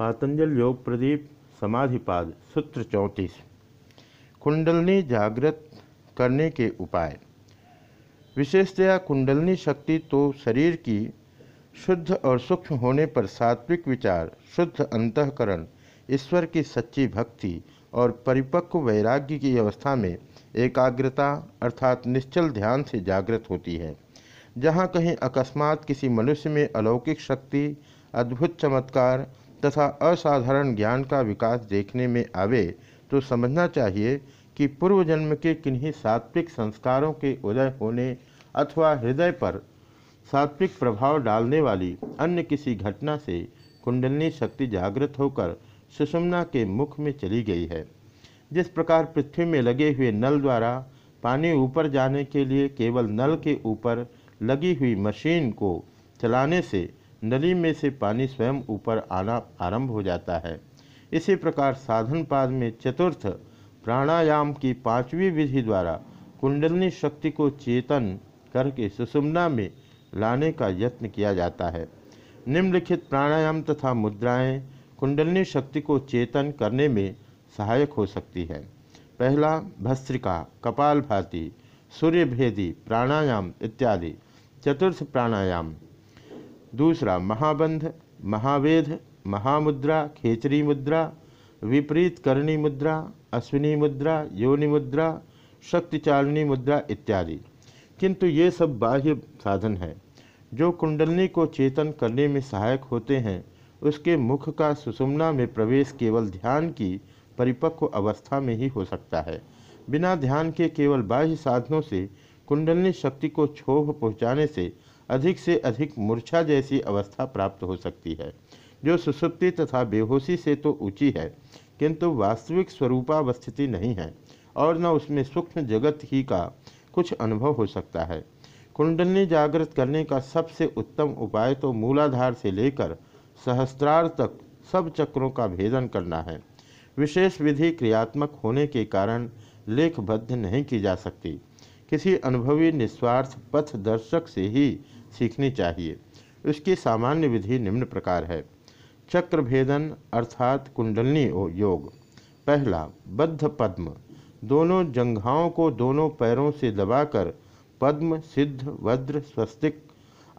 पातंजल योग प्रदीप, समाधिपाद, सूत्र चौंतीस। कुंडलनी जागृत करने के उपाय। विशेषतया कुंडलनी शक्ति तो शरीर की शुद्ध और सूक्ष्म होने पर सात्विक विचार, शुद्ध अंतकरण, ईश्वर की सच्ची भक्ति और परिपक्व वैराग्य की अवस्था में एकाग्रता अर्थात निश्चल ध्यान से जागृत होती है। जहाँ कहीं अकस्मात किसी मनुष्य में अलौकिक शक्ति, अद्भुत चमत्कार तथा असाधारण ज्ञान का विकास देखने में आवे तो समझना चाहिए कि पूर्व जन्म के किन्हीं सात्विक संस्कारों के उदय होने अथवा हृदय पर सात्विक प्रभाव डालने वाली अन्य किसी घटना से कुंडलनी शक्ति जागृत होकर सुषमना के मुख में चली गई है। जिस प्रकार पृथ्वी में लगे हुए नल द्वारा पानी ऊपर जाने के लिए केवल नल के ऊपर लगी हुई मशीन को चलाने से नली में से पानी स्वयं ऊपर आना आरंभ हो जाता है। इसी प्रकार साधन पाद में चतुर्थ प्राणायाम की पांचवी विधि द्वारा कुंडलनी शक्ति को चेतन करके सुषुम्ना में लाने का यत्न किया जाता है। निम्नलिखित प्राणायाम तथा मुद्राएँ कुंडलनी शक्ति को चेतन करने में सहायक हो सकती है। पहला, भस्त्रिका कपाल भाती सूर्यभेदी, प्राणायाम इत्यादि। चतुर्थ प्राणायाम दूसरा महाबंध, महावेद, महामुद्रा, खेचरी मुद्रा, विपरीत करणी मुद्रा, अश्विनी मुद्रा, योनि मुद्रा शक्तिचालनी मुद्रा इत्यादि। किंतु ये सब बाह्य साधन है, जो कुंडलनी को चेतन करने में सहायक होते हैं, उसके मुख का सुषुम्ना में प्रवेश केवल ध्यान की परिपक्व अवस्था में ही हो सकता है। बिना ध्यान के केवल बाह्य साधनों से कुंडलनी शक्ति को क्षोभ पहुँचाने से अधिक से अधिक मूर्छा जैसी अवस्था प्राप्त हो सकती है। जो सुसुप्ति तथा बेहोशी से तो ऊँची है, किंतु वास्तविक स्वरूपावस्थिति नहीं है और न उसमें सूक्ष्म जगत ही का कुछ अनुभव हो सकता है। कुंडलनी जागृत करने का सबसे उत्तम उपाय तो मूलाधार से लेकर सहस्त्रार तक सब चक्रों का भेदन करना है। विशेष विधि क्रियात्मक होने के कारण लेखबद्ध नहीं की जा सकती। किसी अनुभवी निस्वार्थ पथ दर्शक से ही सीखनी चाहिए। उसकी सामान्य विधि निम्न प्रकार है। चक्र भेदन अर्थात कुंडलनी योग। पहला, बद्ध पद्म। दोनों जंघाओं को दोनों पैरों से दबाकर पद्म, सिद्ध, वज्र, स्वस्तिक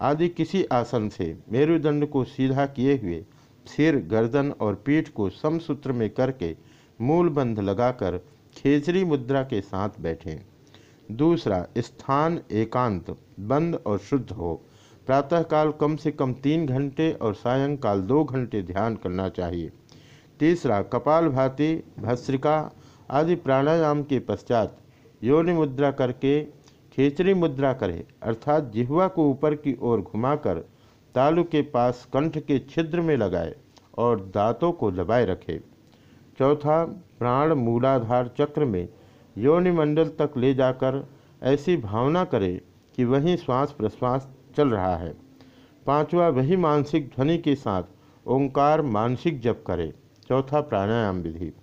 आदि किसी आसन से मेरुदंड को सीधा किए हुए सिर, गर्दन और पीठ को समसूत्र में करके मूल बंध लगाकर खेचरी मुद्रा के साथ बैठें। दूसरा, स्थान एकांत, बंद और शुद्ध हो। प्रातःकाल कम से कम तीन घंटे और सायंकाल दो घंटे ध्यान करना चाहिए। तीसरा, कपाल भाती, भस्त्रिका आदि प्राणायाम के पश्चात योनि मुद्रा करके खेचरी मुद्रा करें, अर्थात जिहवा को ऊपर की ओर घुमाकर तालु के पास कंठ के छिद्र में लगाए और दांतों को दबाए रखे। चौथा, प्राण मूलाधार चक्र में योनि मंडल तक ले जाकर ऐसी भावना करे कि वहीं श्वास प्रश्वास चल रहा है। पांचवा, वही मानसिक ध्वनि के साथ ओंकार मानसिक जप करे। चौथा, प्राणायाम विधि।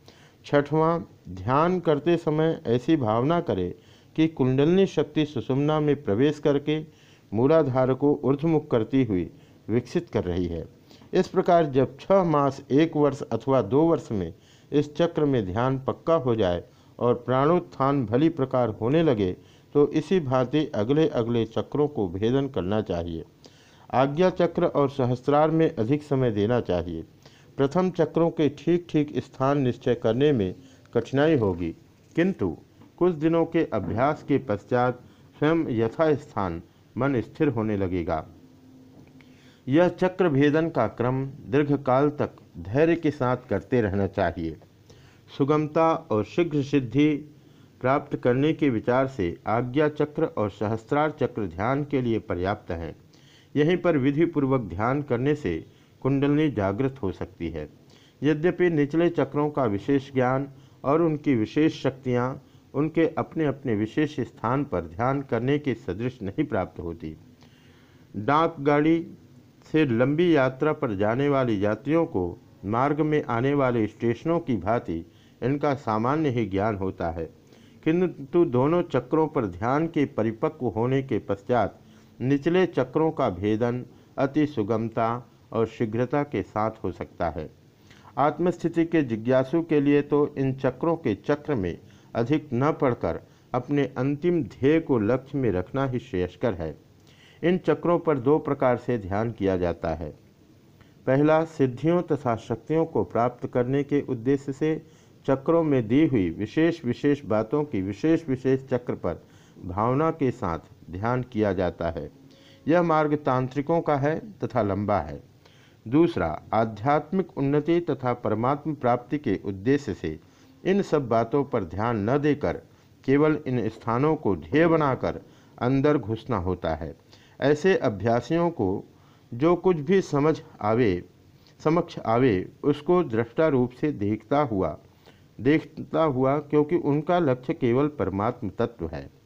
छठवां, ध्यान करते समय ऐसी भावना करे कि कुंडलनी शक्ति सुषुम्ना में प्रवेश करके मूलाधार को ऊर्धमुख करती हुई विकसित कर रही है। इस प्रकार जब छह मास, एक वर्ष अथवा दो वर्ष में इस चक्र में ध्यान पक्का हो जाए और प्राणोत्थान भली प्रकार होने लगे तो इसी भांति अगले अगले चक्रों को भेदन करना चाहिए। आज्ञा चक्र और सहस्त्रार में अधिक समय देना चाहिए। प्रथम चक्रों के ठीक ठीक स्थान निश्चय करने में कठिनाई होगी। किंतु कुछ दिनों के अभ्यास के पश्चात स्वयं यथास्थान मन स्थिर होने लगेगा। यह चक्र भेदन का क्रम दीर्घकाल तक धैर्य के साथ करते रहना चाहिए। सुगमता और शीघ्र सिद्धि प्राप्त करने के विचार से आज्ञा चक्र और सहस्त्रार चक्र ध्यान के लिए पर्याप्त हैं। यहीं पर विधि पूर्वक ध्यान करने से कुंडलनी जागृत हो सकती है। यद्यपि निचले चक्रों का विशेष ज्ञान और उनकी विशेष शक्तियाँ उनके अपने अपने विशेष स्थान पर ध्यान करने के सदृश नहीं प्राप्त होती। डाक गाड़ी से लंबी यात्रा पर जाने वाली यात्रियों को मार्ग में आने वाले स्टेशनों की भांति इनका सामान्य ही ज्ञान होता है। किंतु दोनों चक्रों पर ध्यान के परिपक्व होने के पश्चात निचले चक्रों का भेदन अति सुगमता और शीघ्रता के साथ हो सकता है। आत्मस्थिति के जिज्ञासु के लिए तो इन चक्रों के चक्र में अधिक न पढ़कर अपने अंतिम ध्येय को लक्ष्य में रखना ही श्रेयस्कर है। इन चक्रों पर दो प्रकार से ध्यान किया जाता है। पहला, सिद्धियों तथा शक्तियों को प्राप्त करने के उद्देश्य से चक्रों में दी हुई विशेष विशेष बातों की विशेष विशेष चक्र पर भावना के साथ ध्यान किया जाता है। यह मार्ग तांत्रिकों का है तथा लंबा है। दूसरा, आध्यात्मिक उन्नति तथा परमात्म प्राप्ति के उद्देश्य से इन सब बातों पर ध्यान न देकर केवल इन स्थानों को ध्येय बनाकर अंदर घुसना होता है। ऐसे अभ्यासियों को जो कुछ भी समझ आवे, समक्ष आवे, उसको दृष्टा रूप से देखता हुआ देखता हुआ क्योंकि उनका लक्ष्य केवल परमात्म तत्व है।